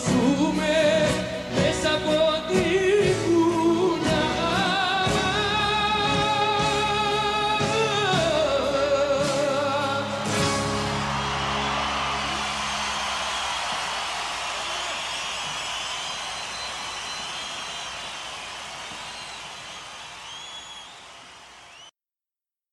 consume